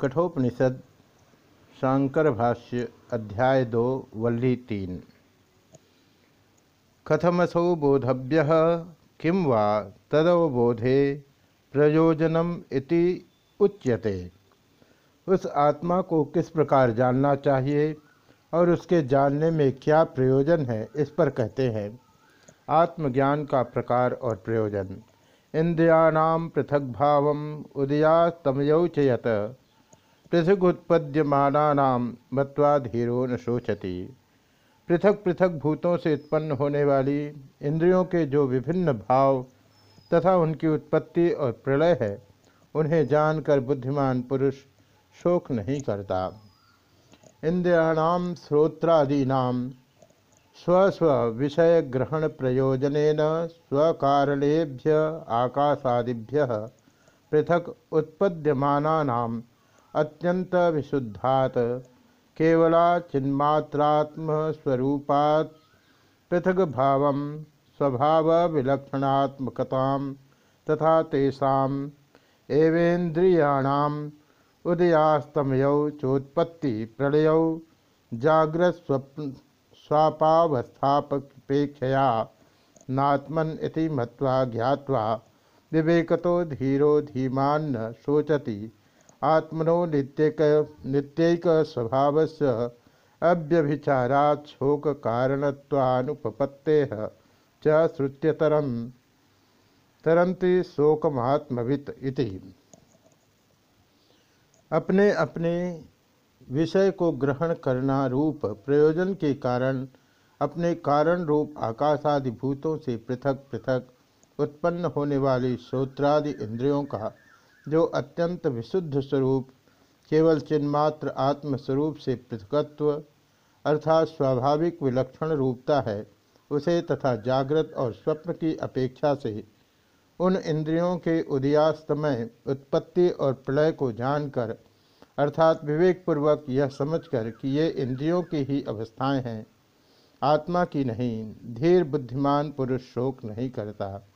कठोपनिषद शांकर भाष्य, अध्याय दो, वल्ली तीन। कथमसौ बोधव्य, किं वा तदवबोधे प्रयोजनम इति उच्यते। उस आत्मा को किस प्रकार जानना चाहिए और उसके जानने में क्या प्रयोजन है, इस पर कहते हैं। आत्मज्ञान का प्रकार और प्रयोजन। इंद्रियाणाम पृथक भाव उदयास्तमयौचयत पृथगुत्पद्यमाना मत्वा धीरो न शोचती। पृथक पृथक भूतों से उत्पन्न होने वाली इंद्रियों के जो विभिन्न भाव तथा उनकी उत्पत्ति और प्रलय है, उन्हें जानकर बुद्धिमान पुरुष शोक नहीं करता। इंद्रियाणाम श्रोत्रादीना स्वस्व विषय ग्रहण प्रयोजन स्वकारणेभ्य आकाशादिभ्य पृथक उत्पद्यमाना अत्यंत विशुद्धात केवला चिन्मात्रात्मस्वरूपात् पृथक भाव स्वभाव विलक्षणात्मकता तथा तेषाम एवेन्द्रियाणाम उदयास्तमयौ चोत्पत्ति प्रलयौ जाग्रत स्वप्न स्वापावस्थापेक्षया नात्मन इति मत्वा ज्ञावा विवेकतो धीरो धीमान शोचति। आत्मनो नित्यक नित्यक स्वभाव से शोक कारणत्वानुपपत्ते च श्रुत्यतरम तरंति शोकमात्मवित अपने अपने विषय को ग्रहण करना रूप प्रयोजन के कारण, अपने कारण रूप आकाशादि भूतों से पृथक पृथक उत्पन्न होने वाली श्रोत्रादि इंद्रियों का जो अत्यंत विशुद्ध स्वरूप, केवल चिन्मात्र आत्मस्वरूप से पृथकत्व अर्थात स्वाभाविक विलक्षण रूपता है, उसे तथा जागृत और स्वप्न की अपेक्षा से उन इंद्रियों के उदयास्तमय उत्पत्ति और प्रलय को जानकर, अर्थात विवेकपूर्वक यह समझकर कि ये इंद्रियों की ही अवस्थाएँ हैं, आत्मा की नहीं, धीर बुद्धिमान पुरुष शोक नहीं करता।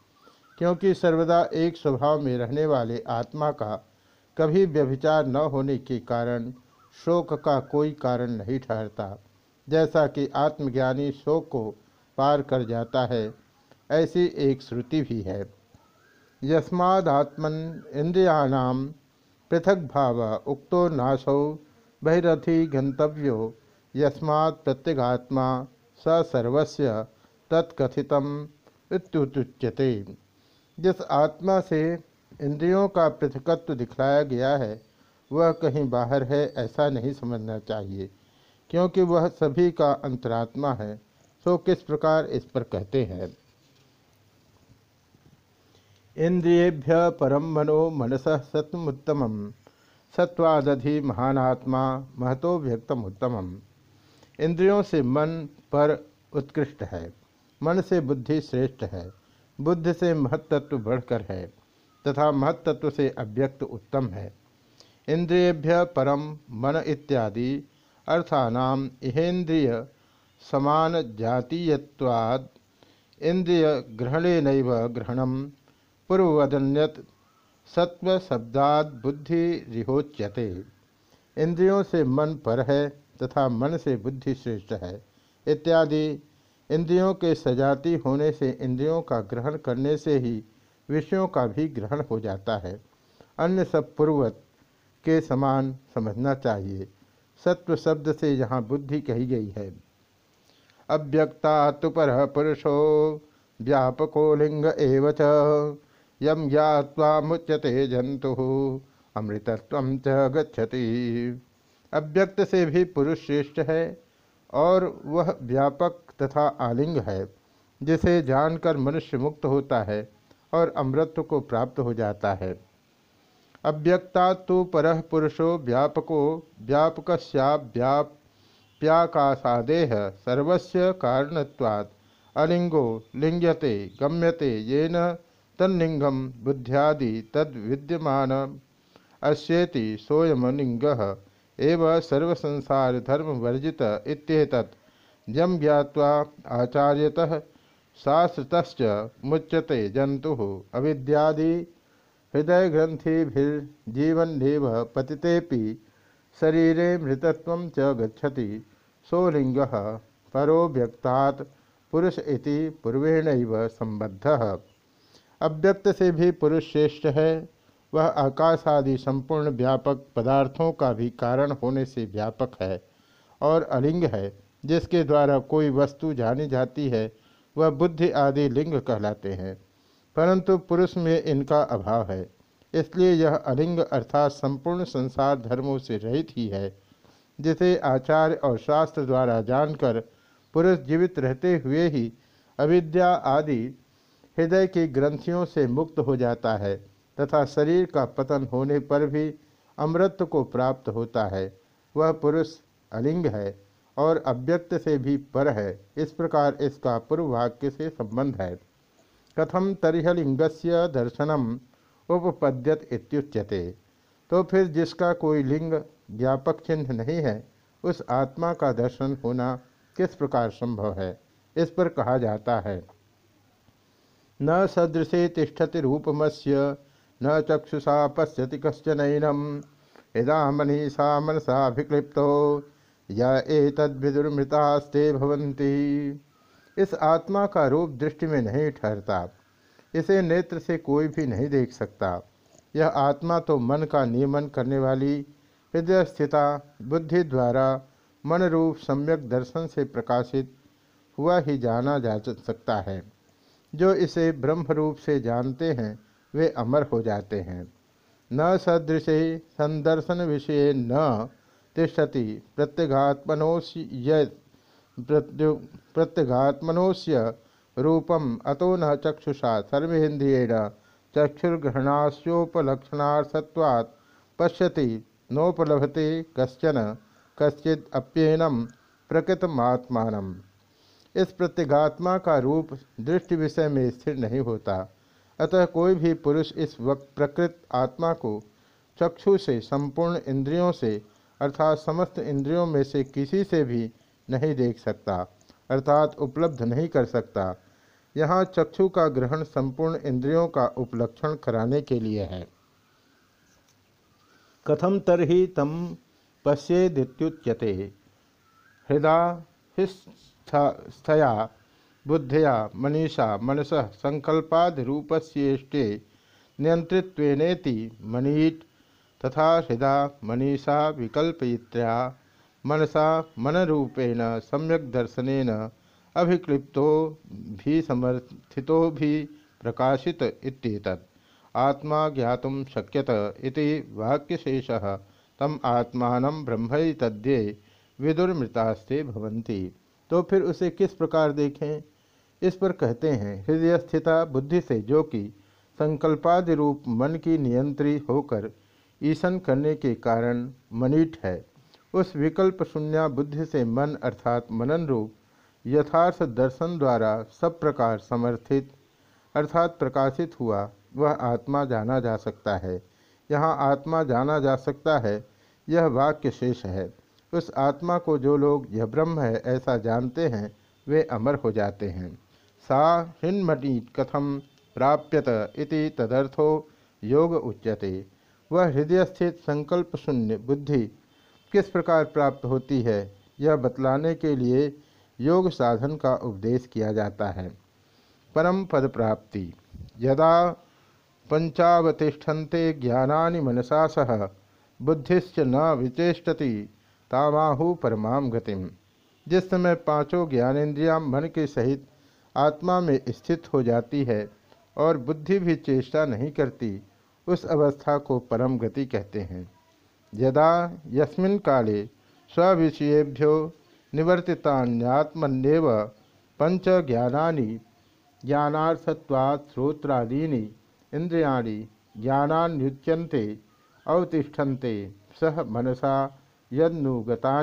क्योंकि सर्वदा एक स्वभाव में रहने वाले आत्मा का कभी व्यभिचार न होने के कारण शोक का कोई कारण नहीं ठहरता। जैसा कि आत्मज्ञानी शोक को पार कर जाता है, ऐसी एक श्रुति भी है। यस्मात्मन इंद्रियाणाम पृथक भाव उक्तो नाशौ बहिरथी गंतव्यो यस्मात् प्रत्यगात्मा सर्वस्य तत्कथितम जिस आत्मा से इंद्रियों का पृथकत्व दिखलाया गया है, वह कहीं बाहर है, ऐसा नहीं समझना चाहिए। क्योंकि वह सभी का अंतरात्मा है सो किस प्रकार इस पर कहते हैं? इंद्रियेभ्य परम मनो मनस सत्मुत्तम सत्वादधि महानात्मा महतो व्यक्तम उत्तम इंद्रियों से मन पर उत्कृष्ट है, मन से बुद्धि श्रेष्ठ है। बुद्ध से महत्त्व बढ़कर है, तथा महत्त्व से अव्यक्त उत्तम है। इंद्रियभ्य परम मन इत्यादि अर्थानाम इहेन्द्रिय समान जातीयवाद इंद्रिय ग्रहणेन ग्रहणम पूर्ववदन्यत, सत्व शब्दाद बुद्धि रिहोच्यते। इंद्रियों से मन पर है, तथा मन से बुद्धि श्रेष्ठ है, इत्यादि इंद्रियों के सजाती होने से इंद्रियों का ग्रहण करने से ही विषयों का भी ग्रहण हो जाता है। अन्य सब पूर्वत के समान समझना चाहिए। सत्व शब्द से यहाँ बुद्धि कही गई है। अव्यक्ता तो पर पुरुषो व्यापको लिंग एव यम ज्ञावा मुच्यते जंतु अमृतत्व च गच्छति। अव्यक्त से भी पुरुष श्रेष्ठ है। और वह व्यापक तथा आलिंग है, जिसे जानकर मनुष्य मुक्त होता है और अमृत को प्राप्त हो जाता है। अव्यक्ता तो पर पुरुषो व्यापको व्यापक व्याप्याकाशादेह सर्वस्य कारणत्वात्। अलिंगो लिंग्यते गम्यते येन तन्लिंगम बुद्ध्यादि तद विद्यमान अश्येति सोयमलिंग एव सर्वसंसार धर्म वर्जित इत्येतत्। यम ज्ञावा आचार्यतः शास्त्रत मुच्यते जंतु अविद्यादि हृदय ग्रंथिर्जीवन्नेव पतितेपि शरीरे मृतत्व च सोलिंग परो व्यक्तात् पुरुष इति पूर्वेण संबद्ध अव्यक्त से भी पुरुष श्रेष्ठ है वह आकाश आदि संपूर्ण व्यापक पदार्थों का भी कारण होने से व्यापक है और अलिंग है, जिसके द्वारा कोई वस्तु जानी जाती है, वह बुद्धि आदि लिंग कहलाते हैं। परंतु पुरुष में इनका अभाव है, इसलिए यह अलिंग अर्थात संपूर्ण संसार धर्मों से रहित ही है, जिसे आचार्य और शास्त्र द्वारा जानकर पुरुष जीवित रहते हुए ही अविद्या आदि हृदय की ग्रंथियों से मुक्त हो जाता है। तथा शरीर का पतन होने पर भी अमृत को प्राप्त होता है। वह पुरुष अलिंग है और अव्यक्त से भी पर है। इस प्रकार इसका पूर्व वाक्य से संबंध है। कथम तरिहलिंग से दर्शनम उपपद्यत इत्युच्यते। तो फिर जिसका कोई लिंग व्यापक चिन्ह नहीं है, उस आत्मा का दर्शन होना किस प्रकार संभव है? इस पर कहा जाता है। न सदृशे तिष्ठति रूपमस्य न चक्षुषा पश्यति कश्चनैनम यदा मनीषा मनसाभिक्लिप्तो या एतद्विदुर्मृतास्ते भवंती इस आत्मा का रूप दृष्टि में नहीं ठहरता। इसे नेत्र से कोई भी नहीं देख सकता। यह आत्मा तो मन का नियमन करने वाली हृदय स्थिता बुद्धि द्वारा मन रूप सम्यक दर्शन से प्रकाशित हुआ ही जाना जा सकता है। जो इसे ब्रह्म रूप से जानते हैं वे अमर हो जाते हैं। न सदृशे संदर्शन विषय न तिष्ठति। प्रत्यगात्मनोस्य प्रत्यगात्मनोस्य रूपम अतो न चक्षुषा सर्वेन्द्रियण चक्षुर्ग्रहणास्योपलक्षणार्थत्वात् पश्यति नोपलभते कश्चन कश्चिद अप्येनम प्रकृतमात्मान इस प्रत्यगात्मा का रूप दृष्टि विषय में स्थिर नहीं होता। अतः कोई भी पुरुष इस वक्त प्रकृत आत्मा को चक्षु से संपूर्ण इंद्रियों से अर्थात समस्त इंद्रियों में से किसी से भी नहीं देख सकता, अर्थात उपलब्ध नहीं कर सकता। यहाँ चक्षु का ग्रहण संपूर्ण इंद्रियों का उपलक्षण कराने के लिए है। कथम तरही तम पश्येदित्युच्यते। हृदा स्थया बुद्धिया मनीषा मनस संकल्पाद रूपस्येष्टे नियंत्रित्वेनेति मनीट तथा हृदा मनीषा विकल्पयित्र्या मनसा मनरूपेण सम्यक दर्शनेन अभिक्लिप्तो भी समर्थितो भी प्रकाशित इत्येतत्। आत्मा ज्ञातुम शक्यत इति वाक्यशेष। तम आत्मान ब्रह्म तद्ये विदुर्मृतास्ते भवंती तो फिर उसे किस प्रकार देखें? इस पर कहते हैं, हृदय स्थिता बुद्धि से जो कि संकल्पादि रूप मन की नियंत्री होकर ईसन करने के कारण मनीट है, उस विकल्प शून्य बुद्धि से मन अर्थात मनन रूप यथार्थ दर्शन द्वारा सब प्रकार समर्थित अर्थात प्रकाशित हुआ, वह आत्मा जाना जा सकता है। यहाँ आत्मा जाना जा सकता है, यह वाक्य शेष है। उस आत्मा को जो लोग यह ब्रह्म है ऐसा जानते हैं, वे अमर हो जाते हैं। सा हिन्मटी कथम प्राप्यत इति तदर्थो योग उच्यते। वह हृदय स्थित संकल्प शून्य बुद्धि किस प्रकार प्राप्त होती है, यह बतलाने के लिए योग साधन का उपदेश किया जाता है। परम पद प्राप्ति। यदा पंचावतिष्ठन्ते ज्ञानानि मनसा सह, बुद्धिश्च न विचेष्टति, तामाहु परमाम गतिम। जिस समय पाँचों ज्ञानेन्द्रियाँ मन के सहित आत्मा में स्थित हो जाती है और बुद्धि भी चेष्टा नहीं करती, उस अवस्था को परम गति कहते हैं। यदा यस्मिन् काले स्विषयेभ्यो निवर्तितान्यात्मन्येव पंच ज्ञानानि, ज्ञानार्थत्वात् श्रोत्रादीनि इंद्रियाणि ज्ञानान्युच्यन्ते, अवतिष्ठन्ते, सह मनसा यदनुगता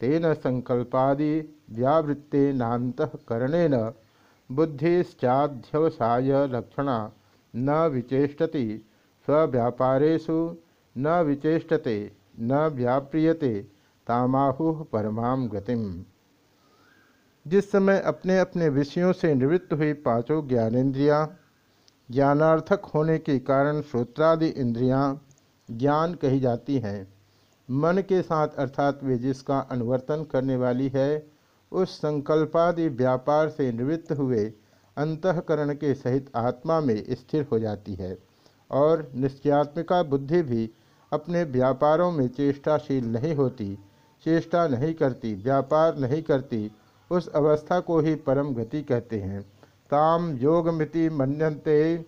तेन संकल्पादि व्यावृत्तेनातकरणेन बुद्धिश्चाध्यवसाय लक्षणा न विचेष्टति स्व्यापारेशु न विचेषते न व्याप्रियते, तामाहु परमाम गतिम। जिस समय अपने अपने विषयों से निवृत्त हुई पाँचों ज्ञानेन्द्रियाँ, ज्ञानार्थक होने के कारण श्रोत्रादि इंद्रियाँ ज्ञान कही जाती हैं। मन के साथ अर्थात वे जिसका अनुवर्तन करने वाली है उस संकल्पादि व्यापार से निवृत्त हुए अंतकरण के सहित आत्मा में स्थिर हो जाती है और निश्चयात्मिका बुद्धि भी अपने व्यापारों में चेष्टाशील नहीं होती, चेष्टा नहीं करती, व्यापार नहीं करती, उस अवस्था को ही परम गति कहते हैं। ताम योगमिति मनते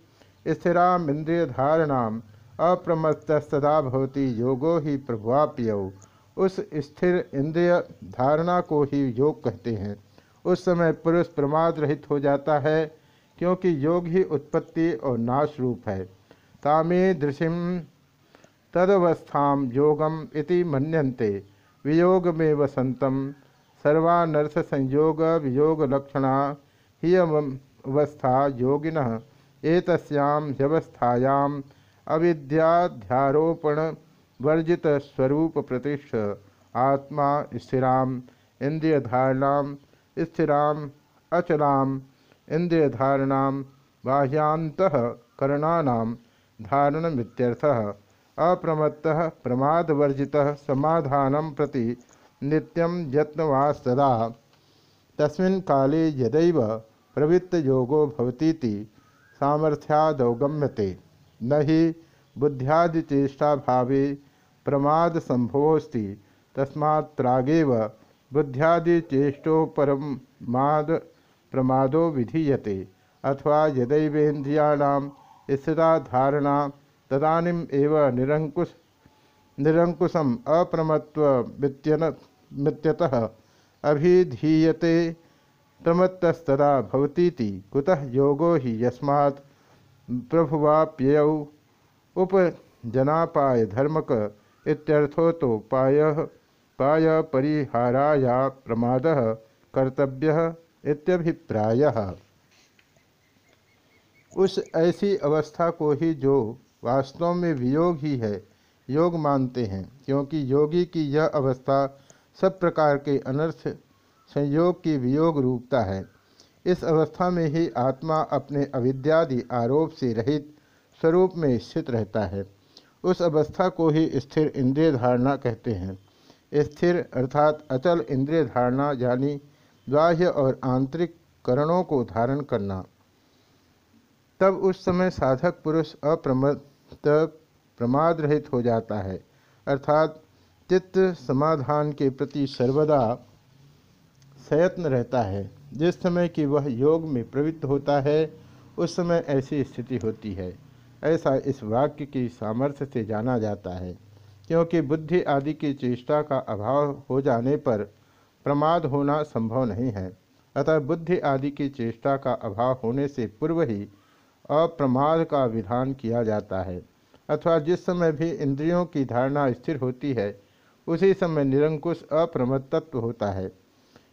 स्थिरामिंद्रिय धारणाम अप्रमत्तस्तदा भवती योगो ही प्रभुआप्यौ उस स्थिर इंद्रिय धारणा को ही योग कहते हैं। उस समय पुरुष प्रमाद रहित हो जाता है, क्योंकि योग ही उत्पत्ति और नाश रूप है। तामे दृशिम तदवस्था योगम इति मन्यन्ते। वियोग में वसंतम सर्वानर्थ संयोग वियोग लक्षणा ही अवस्था योगिन। एतस्याम व्यवस्थायाम अविद्याध्यारोपण वर्जित स्वरूप प्रतिष्ठ आत्मा स्थिराम इंद्रिय धारणाम स्थिराम, अचलाम इंद्रिय धारणाम बाह्यांत करणानाम, धारणमित्यर्थः, अप्रमत्तः प्रमादवर्जितः समाधानं प्रति नित्यं यत्नवास्तदा तस्मिन् काले यदैव प्रवृत्तयोगो भवतीति सामर्थ्यादवगम्यते। न हि बुद्ध्यादिचेष्टाभावे प्रमाद संभवोस्ति तस्मात् प्रागेव बुद्ध्यादिचेष्टोपरमाद प्रमादो विधीयते। अथवा यदैवेन्द्रियाणां स्थिता धारणा तदानीम एव निरंकुश निरंकुशम अप्रमत्व मित्यतः अभिधीयते। प्रमत्तस्तदा भवतीति कुतः योगो हि यस्मात् प्रभुवाप्ययौ। उपजनापाय धर्मक इत्यर्थो तो पाय पाय परिहाराया प्रमाद कर्तव्य इत्यभिप्रायः। उस ऐसी अवस्था को ही जो वास्तव में वियोग ही है, योग मानते हैं, क्योंकि योगी की यह अवस्था सब प्रकार के अनर्थ संयोग की वियोग रूपता है। इस अवस्था में ही आत्मा अपने अविद्यादि आरोप से रहित स्वरूप में स्थित रहता है। उस अवस्था को ही स्थिर इंद्रिय धारणा कहते हैं। स्थिर अर्थात अचल इंद्रिय धारणा यानी बाह्य और आंतरिक करणों को धारण करना। तब उस समय साधक पुरुष अप्रमत प्रमाद रहित हो जाता है। अर्थात चित्त समाधान के प्रति सर्वदा सयत्न रहता है। जिस समय कि वह योग में प्रवृत्त होता है, उस समय ऐसी स्थिति होती है। ऐसा इस वाक्य की सामर्थ्य से जाना जाता है, क्योंकि बुद्धि आदि की चेष्टा का अभाव हो जाने पर प्रमाद होना संभव नहीं है। अतः बुद्धि आदि की चेष्टा का अभाव होने से पूर्व ही अप्रमाद का विधान किया जाता है, अथवा जिस समय भी इंद्रियों की धारणा स्थिर होती है, उसी समय निरंकुश अप्रमत्तत्व होता है।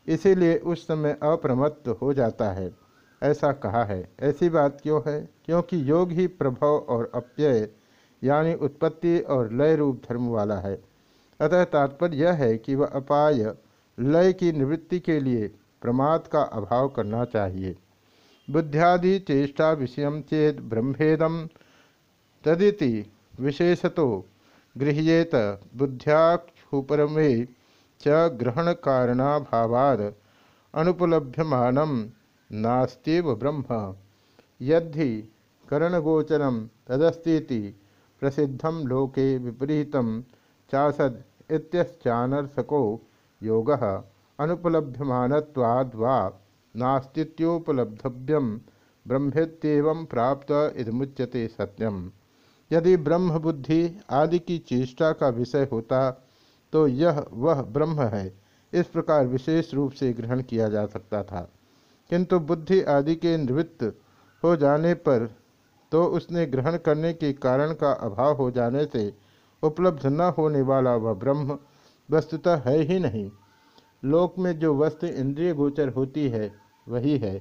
इसीलिए उस समय अप्रमत्त हो जाता है। ऐसा कहा है। ऐसी बात क्यों है? क्योंकि योग ही प्रभाव और अप्यय, यानी उत्पत्ति और लय रूप धर्म वाला है। अतः तात्पर्य यह है कि वह अपाय, लय की निवृत्ति के लिए प्रमाद का अभाव करना चाहिए। बुद्ध्यादि चेष्टा विषय चेत ब्रह्मेदम तदिति विशेषतो गृह्येत बुद्ध्याक्षुपरमे च ग्रहण कारणाभावाद अनुपलभ्यमानम। नास्त्यव ब्रह्म। यद्धि करणगोचरम तदस्ती प्रसिद्धम लोके विपरीत चासद इत्यश्चानर्थको योगः अनुपलभ्यमानत्वाद् वा ब्रह्मेत्यव प्राप्त इदमुच्यते सत्यम यदि ब्रह्म बुद्धि आदि की चेष्टा का विषय होता तो यह वह ब्रह्म है। इस प्रकार विशेष रूप से ग्रहण किया जा सकता था। किंतु बुद्धि आदि के निवृत्त हो जाने पर तो उसने ग्रहण करने के कारण का अभाव हो जाने से उपलब्ध न होने वाला वह ब्रह्म वस्तुतः है ही नहीं। लोक में जो वस्तु इंद्रिय गोचर होती है, वही है।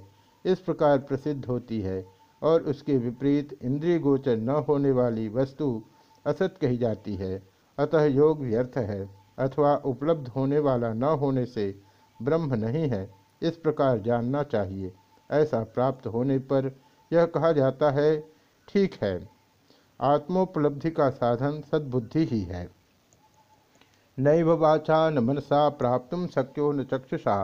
इस प्रकार प्रसिद्ध होती है और उसके विपरीत इंद्रिय गोचर न होने वाली वस्तु असत कही जाती है। अतः योग व्यर्थ है अथवा उपलब्ध होने वाला न होने से ब्रह्म नहीं है। इस प्रकार जानना चाहिए। ऐसा प्राप्त होने पर यह कहा जाता है, ठीक है, आत्मोपलब्धि का साधन सद्बुद्धि ही है। नैव वाचा न मनसा प्राप्त शक्यो न चक्षुषा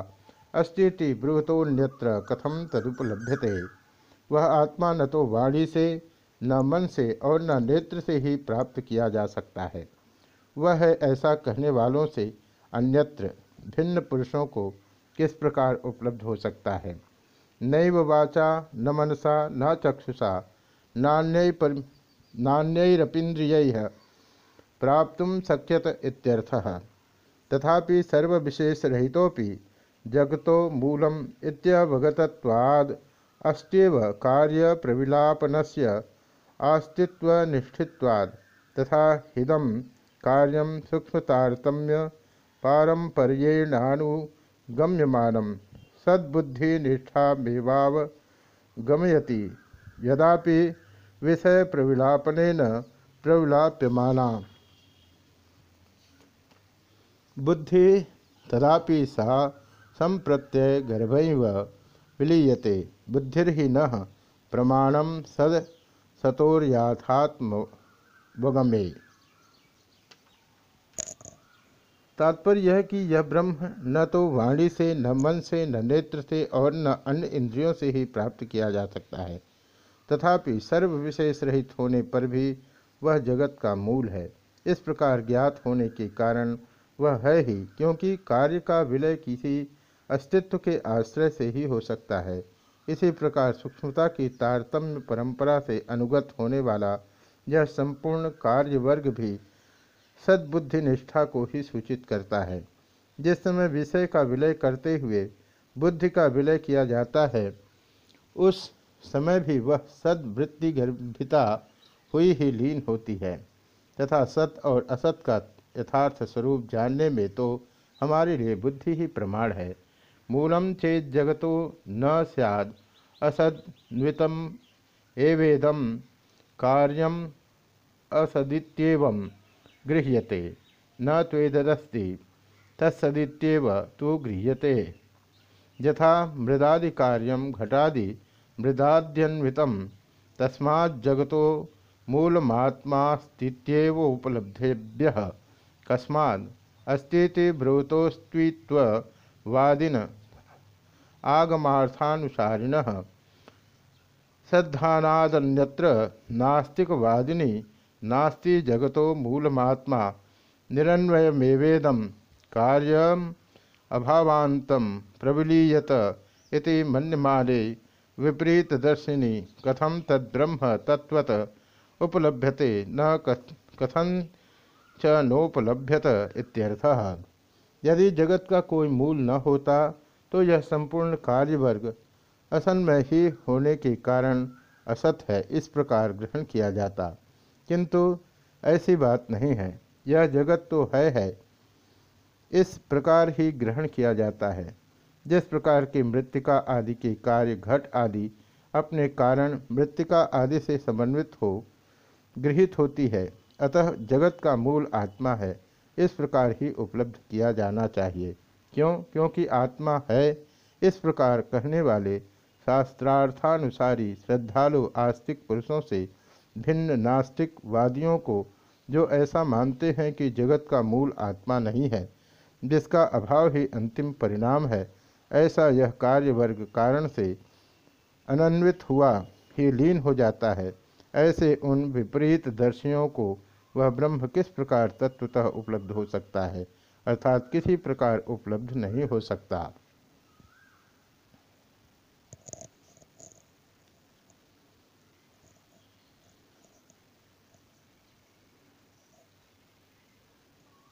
अस्ती ब्रुहतोन्यत्र कथम तदुपलभ्यते। वह आत्मा न तो वाणी से, न मन से और न नेत्र से ही प्राप्त किया जा सकता है। वह है ऐसा कहने वालों से अन्यत्र, भिन्न पुरुषों को किस प्रकार उपलब्ध हो सकता है? नैव वाचा, न मनसा, न चक्षुषा, नान्य पर प्राप्त शक्यत इत्यर्थः। तथापि सर्वविशेषरहितोपि जगतो मूलम इत्यवगतत्वाद अस्त्यव कार्य प्रविलापनस्य आस्तित्वनिष्ठित्वाद तथा हिदम कार्यम सूक्ष्मतारतम्य पारंपर्येणानुगम्यमानम सद्बुद्धिनिष्ठामेवावगमयति यदापि विषय प्रविलापन प्रविलाप्यमाना बुद्धि तदापि सा संप्रत्यय गर्भ विलीयते। बुद्धिर्हि न प्रमाणम सद सतोर्याथात्मवगमे। तात्पर्य यह कि यह ब्रह्म न तो वाणी से, न मन से, न नेत्र से और न अन्य इंद्रियों से ही प्राप्त किया जा सकता है। तथापि सर्व विशेष रहित होने पर भी वह जगत का मूल है। इस प्रकार ज्ञात होने के कारण वह है ही, क्योंकि कार्य का विलय किसी अस्तित्व के आश्रय से ही हो सकता है। इसी प्रकार सूक्ष्मता की तारतम्य परंपरा से अनुगत होने वाला यह संपूर्ण कार्य वर्ग भी सद्बुद्धि निष्ठा को ही सूचित करता है। जिस समय विषय का विलय करते हुए बुद्धि का विलय किया जाता है, उस समय भी वह सद्वृत्ति गर्भिता हुई ही लीन होती है तथा सत और असत का यथार्थ स्वरूप जानने में तो हमारे लिए बुद्धि ही प्रमाण है। मूलम चेत जगतो न सैद असद्वितम एवेदम, कार्यम असदित्येवं गृह्यते। न त्वेदस्ति तत्सदित्येव तो गृह्यते। यथा मृदादि कार्यम घटादि मृदाद्यन्वित तस्माज्जगतो मूलमात्मास्तीव उपलब्धेभ्य। कस्माद् अस्तीति ब्रुवतोस्त्वित्ववादिन आगमार्थानुसारिण। सद्धानादन्यत्र नास्तिकवादिनी नास्ति जगतो मूलमात्मा निरन्वयमेवेदम कार्यम अभावान्तं प्रविलीयत इति मन्यमाने विपरीतदर्शिनी कथम तद्ब्रह्म तत्वत उपलभ्यते न कथन च नोपलभ्यत इत्यर्थः। यदि जगत का कोई मूल न होता तो यह संपूर्ण कार्यवर्ग असन्मय ही होने के कारण असत है, इस प्रकार ग्रहण किया जाता। किंतु ऐसी बात नहीं है। यह जगत तो है है। इस प्रकार ही ग्रहण किया जाता है। जिस प्रकार की मृतिका आदि के कार्य घट आदि अपने कारण मृतिका आदि से समन्वित हो, गृहित होती है, अतः जगत का मूल आत्मा है, इस प्रकार ही उपलब्ध किया जाना चाहिए। क्यों? क्योंकि आत्मा है, इस प्रकार कहने वाले शास्त्रार्थानुसारी श्रद्धालु आस्तिक पुरुषों से भिन्न नास्तिक वादियों को जो ऐसा मानते हैं कि जगत का मूल आत्मा नहीं है, जिसका अभाव ही अंतिम परिणाम है, ऐसा यह कार्य वर्ग कारण से अनन्वित हुआ ही लीन हो जाता है। ऐसे उन विपरीत दर्शियों को वह ब्रह्म किस प्रकार तत्वतः उपलब्ध हो सकता है? अर्थात किसी प्रकार उपलब्ध नहीं हो सकता।